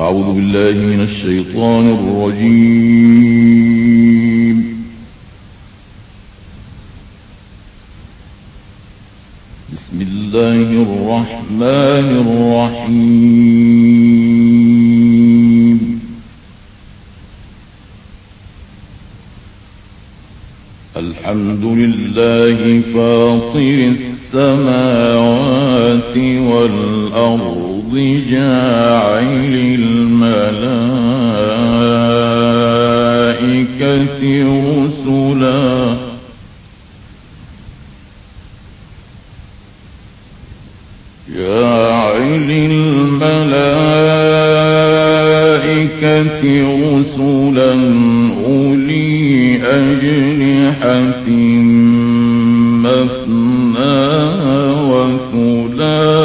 أعوذ بالله من الشيطان الرجيم. بسم الله الرحمن الرحيم. الحمد لله فاطر السماوات والأرض. جاعل الملائكة رسلا. جاعل الملائكة رسلا أولي أجنحة مثنى وثلاث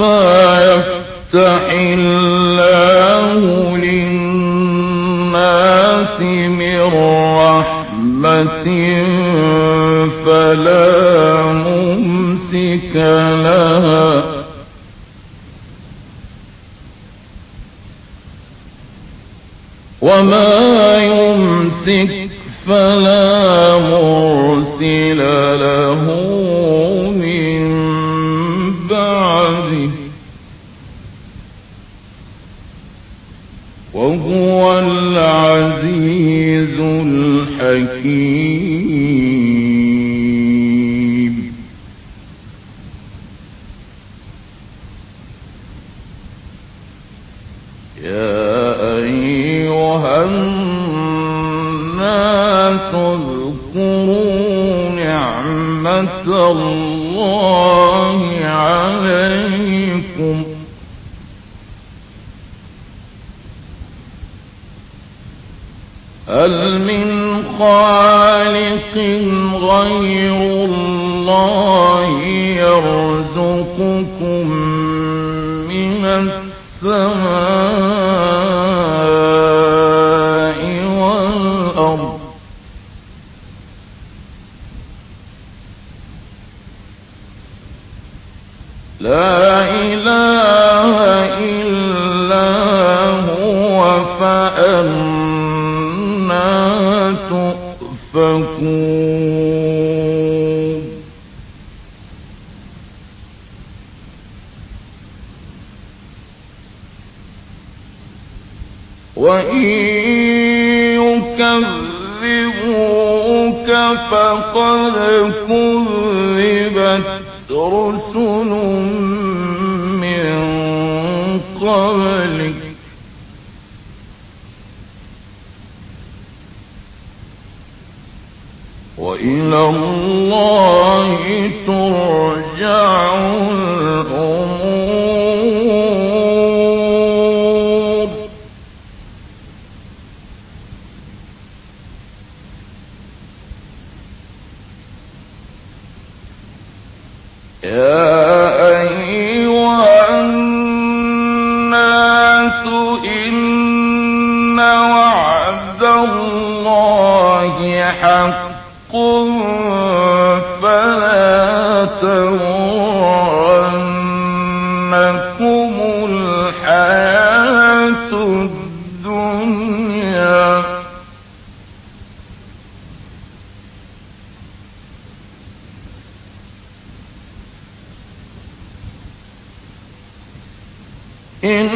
ما العزيز الحكيم. لا إله إلا هو فأنا تؤفكون. وإن يكذبوك فقد كذبت رسل الله ترجع. إن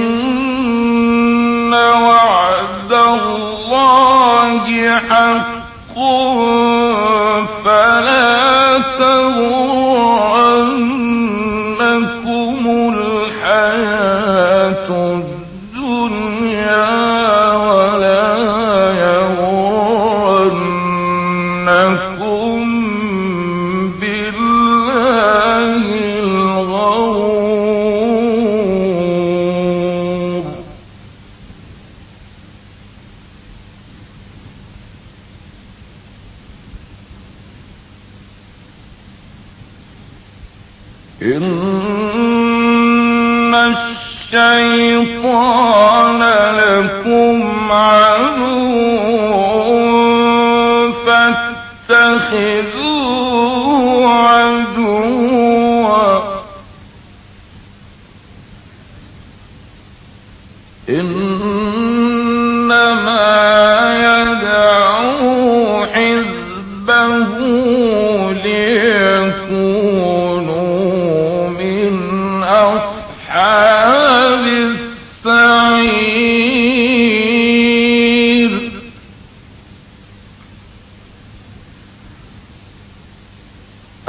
وعد الله حق فلا تغرنكم الشيطان لكم عدو فاتخذ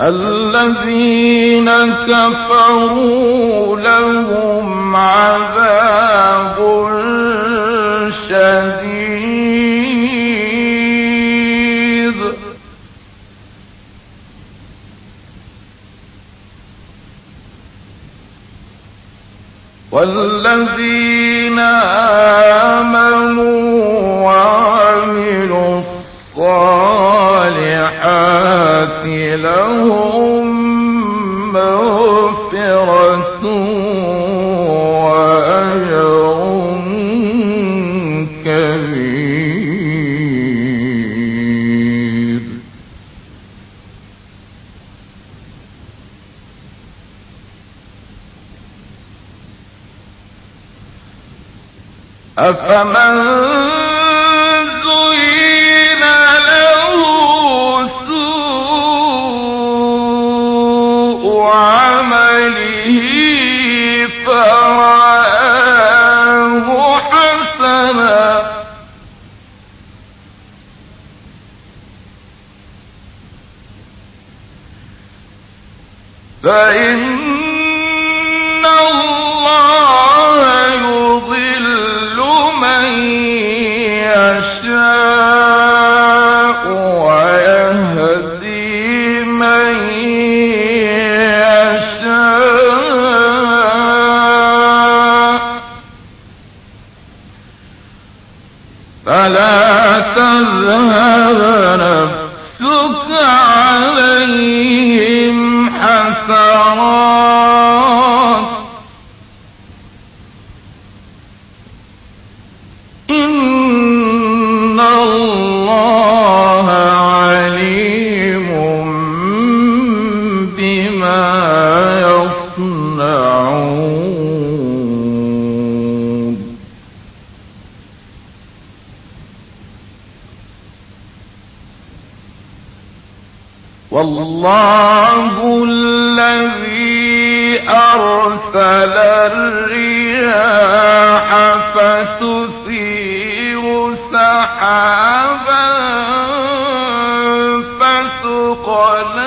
الذين كفروا لهم عذاب شديد. والذين آمنوا أفمن زين له سوء عمله فرآه حسنا. فإن قَالَ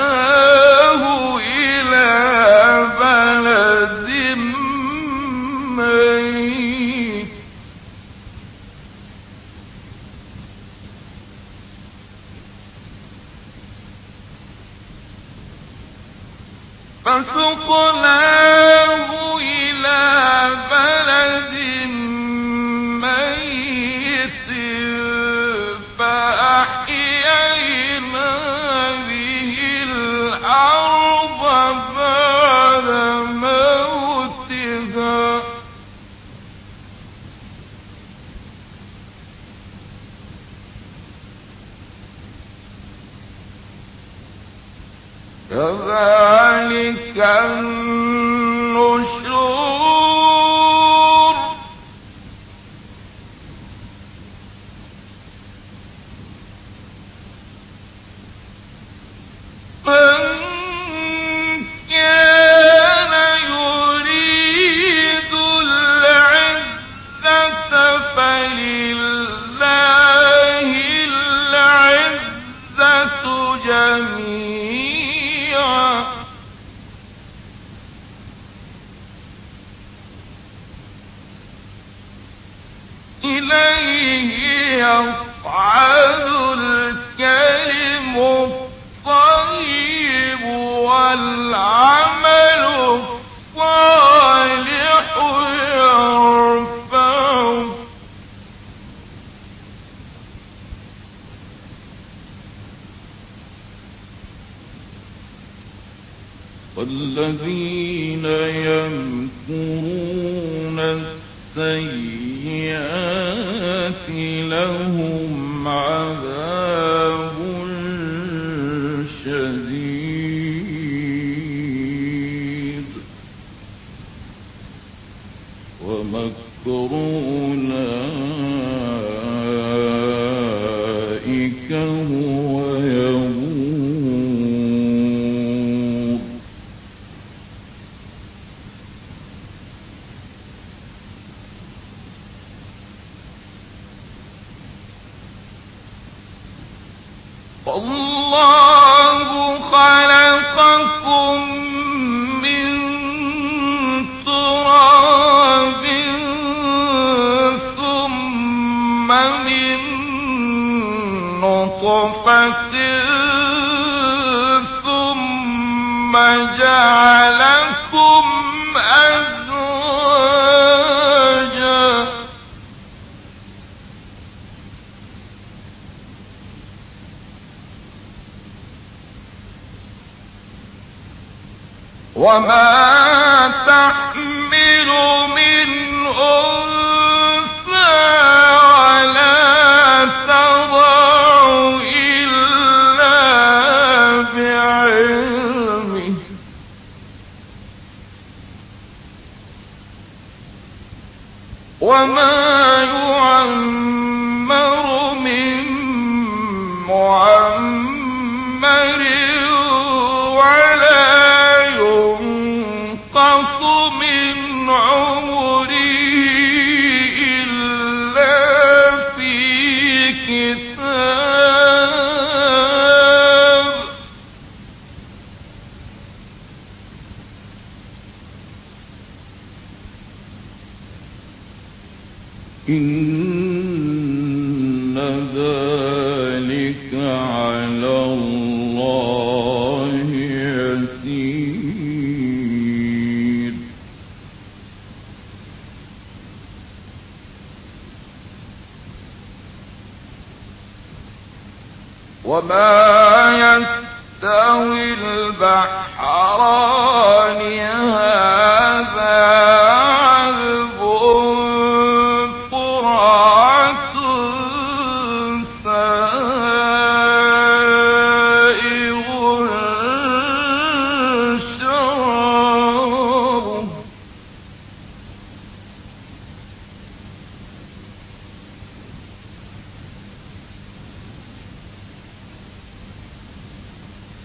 كم والذين يمكرون السيئات لهم الله خلقكم من تراب ثم من نطفة ثم جعلكم وما ذلك على الله يسير.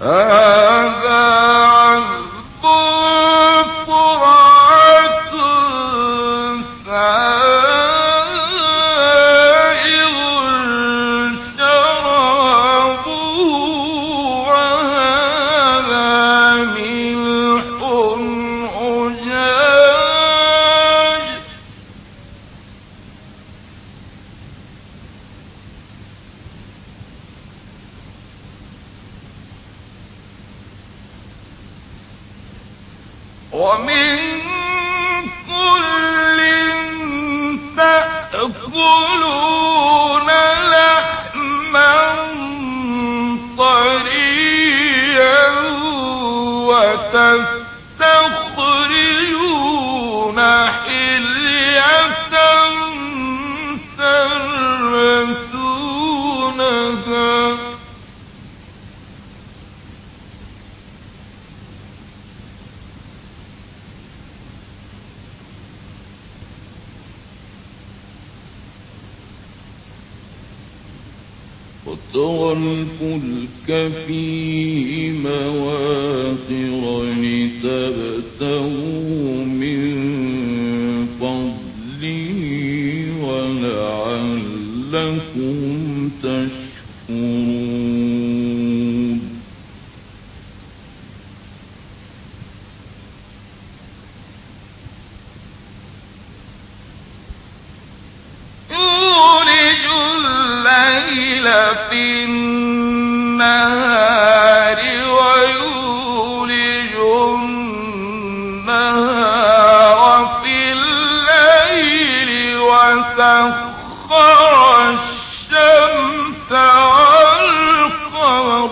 هذا وتستخرجون وترى الفلك فيه مواخر لتبتغوا من فضله ولعلكم تشكرون يولج الليل في النهار ويولج النهار في الليل وسخر الشمس والقمر.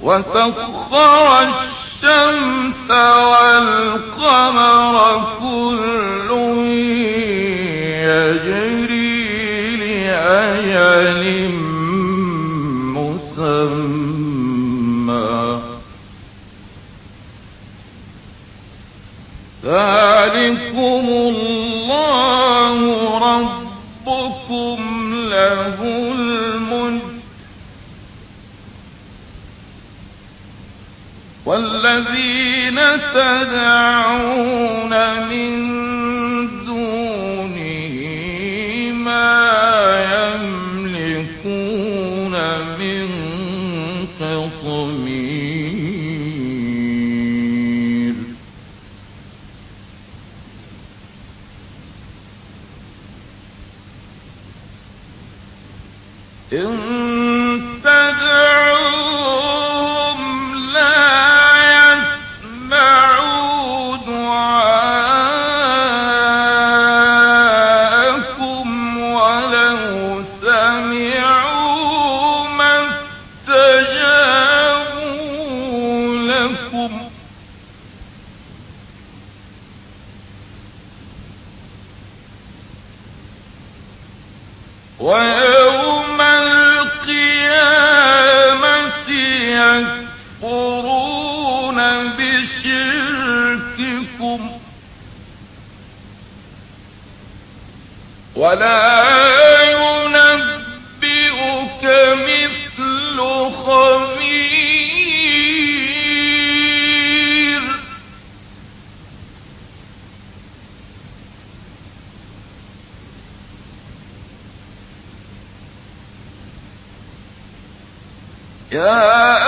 وسخر الشمس والقمر كل أجل مسمى. ذلكم الله ربكم له الملك والذين تدعون من يا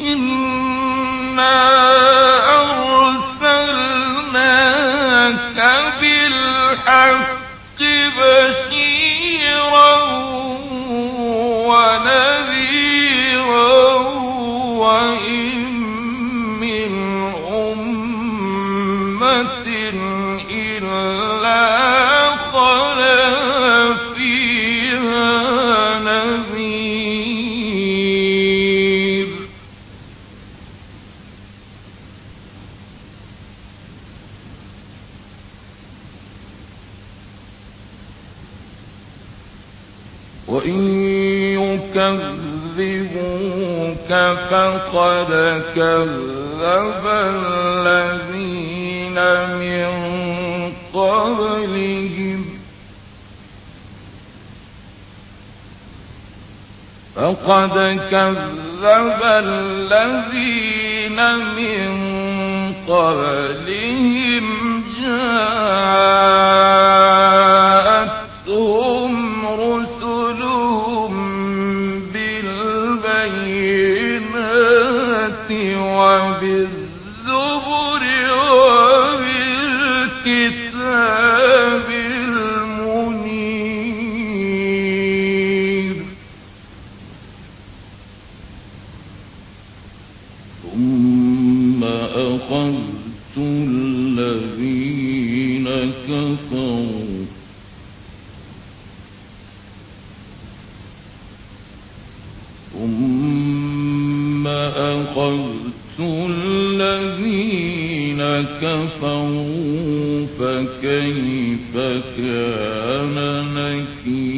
إنا أرسلناك بالحق بشيرا فقد كذب الذين من قبلهم. فقد كذب الذين من قبلهم. جاءتهم ثم أخذت الذين كفروا فكيف كان نكير؟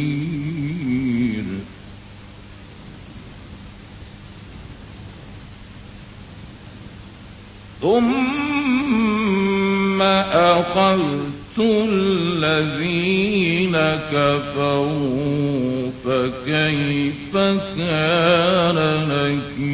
أخذت الذين كفروا فكيف كان نكير